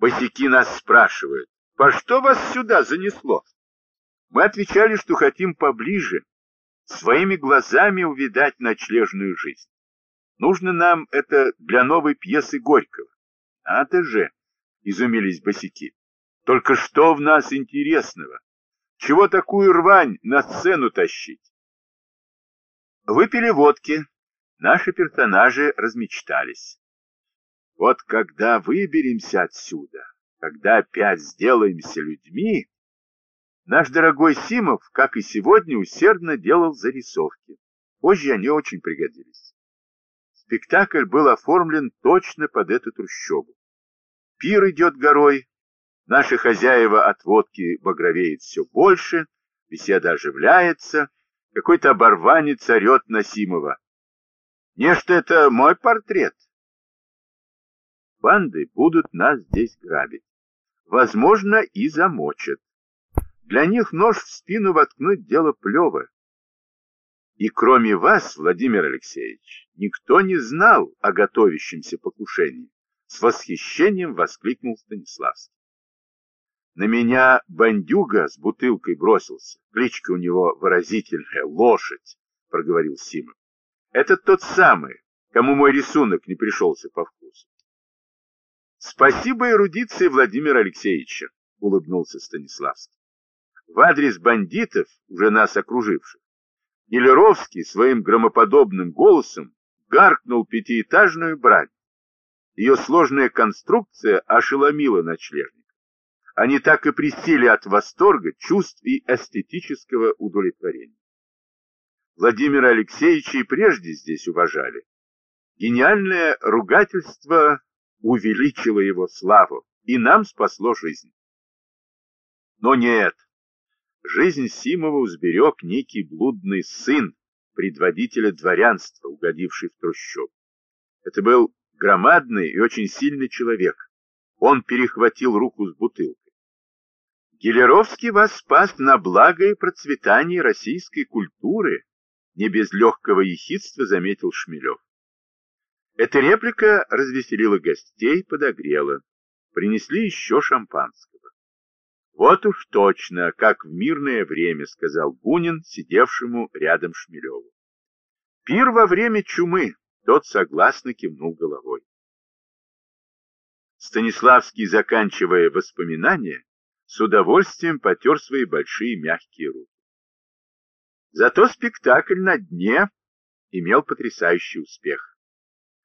Босяки нас спрашивают, по что вас сюда занесло? Мы отвечали, что хотим поближе, своими глазами увидать ночлежную жизнь. Нужно нам это для новой пьесы Горького. Надо же, изумились босяки. Только что в нас интересного? Чего такую рвань на сцену тащить? Выпили водки, наши персонажи размечтались. Вот когда выберемся отсюда, когда опять сделаемся людьми, наш дорогой Симов, как и сегодня, усердно делал зарисовки. Позже они очень пригодились. Спектакль был оформлен точно под эту трущобу. Пир идет горой, наши хозяева от водки багровеет все больше, беседа оживляется, какой-то оборванец орет на Симова. Нечто это мой портрет. Банды будут нас здесь грабить. Возможно, и замочат. Для них нож в спину воткнуть дело плевое. И кроме вас, Владимир Алексеевич, никто не знал о готовящемся покушении. С восхищением воскликнул Станиславский. На меня бандюга с бутылкой бросился. Кличка у него выразительная — лошадь, — проговорил Симон. Это тот самый, кому мой рисунок не пришелся по вкусу. Спасибо эрудиции Владимира Алексеевича, улыбнулся Станиславский. В адрес бандитов, уже нас окруживших, Гелеровский своим громоподобным голосом гаркнул пятиэтажную брань. Ее сложная конструкция ошеломила ночлежника. Они так и присели от восторга, чувств и эстетического удовлетворения. Владимира Алексеевича и прежде здесь уважали. Гениальное ругательство увеличило его славу и нам спасло жизнь. Но нет, жизнь Симова узберег некий блудный сын предводителя дворянства, угодивший в трущоб. Это был громадный и очень сильный человек. Он перехватил руку с бутылкой. Гелеровский вас спас на благо и процветание российской культуры, не без легкого ехидства заметил Шмелев. Эта реплика развеселила гостей, подогрела. Принесли еще шампанского. Вот уж точно, как в мирное время, сказал Бунин, сидевшему рядом Шмелеву. Пир во время чумы, тот согласно кивнул головой. Станиславский, заканчивая воспоминания, с удовольствием потер свои большие мягкие руки. Зато спектакль на дне имел потрясающий успех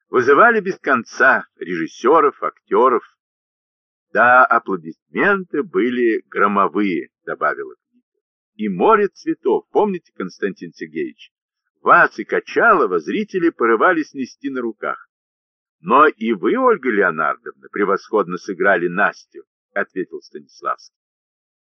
вызывали без конца режиссеров, актеров. Да, аплодисменты были громовые, добавила книга. И море цветов, помните, Константин Сергеевич? Вас и Качалова зрители порывались нести на руках. Но и вы, Ольга Леонардовна, превосходно сыграли Настю, ответил Станиславский.